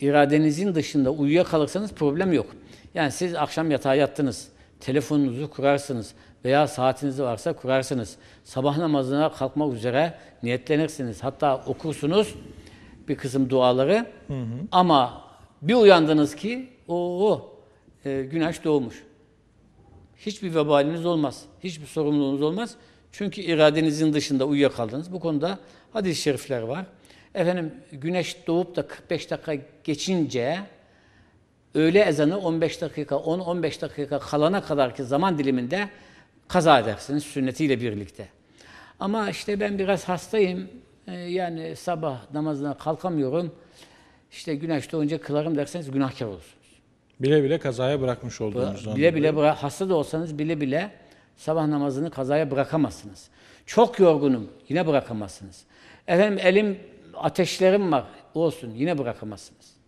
iradenizin dışında uyuyakalırsanız problem yok. Yani siz akşam yatağa yattınız, telefonunuzu kurarsınız veya saatiniz varsa kurarsınız. Sabah namazına kalkmak üzere niyetlenirsiniz. Hatta okursunuz bir kısım duaları. Ama bir uyandınız ki o e, güneş doğmuş. Hiçbir vebaliniz olmaz. Hiçbir sorumluluğunuz olmaz. Çünkü iradenizin dışında uyuyakaldınız. Bu konuda hadis-i şerifler var. Efendim güneş doğup da 45 dakika geçince öğle ezanı 15 dakika, 10-15 dakika kalana kadarki zaman diliminde kaza edersiniz sünnetiyle birlikte. Ama işte ben biraz hastayım, e, yani sabah namazına kalkamıyorum, işte güneş doğunca kılarım derseniz günahkar olursunuz. Bile bile kazaya bırakmış olduğunuzdan. Bile bile bıra- hasta da olsanız bile bile sabah namazını kazaya bırakamazsınız. Çok yorgunum, yine bırakamazsınız. Efendim elim ateşlerim var, olsun yine bırakamazsınız.